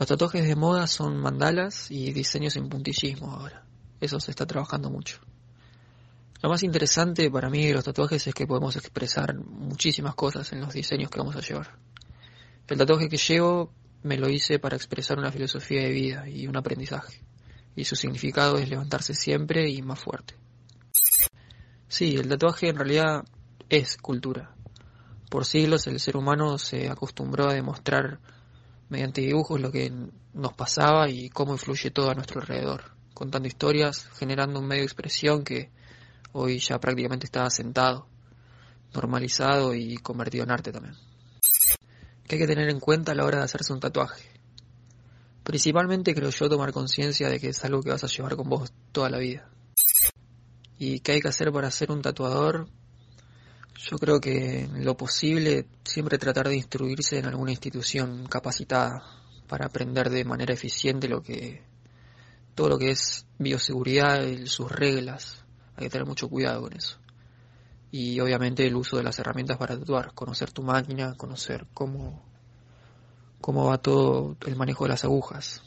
Los tatuajes de moda son mandalas y diseños en puntillismo ahora. Eso se está trabajando mucho. Lo más interesante para mí de los tatuajes es que podemos expresar muchísimas cosas en los diseños que vamos a llevar. El tatuaje que llevo me lo hice para expresar una filosofía de vida y un aprendizaje. Y su significado es levantarse siempre y más fuerte. Sí, el tatuaje en realidad es cultura. Por siglos el ser humano se acostumbró a demostrar mediante dibujos lo que nos pasaba y cómo influye todo a nuestro alrededor, contando historias, generando un medio de expresión que hoy ya prácticamente está asentado, normalizado y convertido en arte también. ¿Qué hay que tener en cuenta a la hora de hacerse un tatuaje? Principalmente creo yo tomar conciencia de que es algo que vas a llevar con vos toda la vida. ¿Y qué hay que hacer para ser un tatuador? Yo creo que en lo posible siempre tratar de instruirse en alguna institución capacitada para aprender de manera eficiente lo que todo lo que es bioseguridad y sus reglas. Hay que tener mucho cuidado con eso. Y obviamente el uso de las herramientas para tatuar, conocer tu máquina, conocer cómo cómo va todo el manejo de las agujas.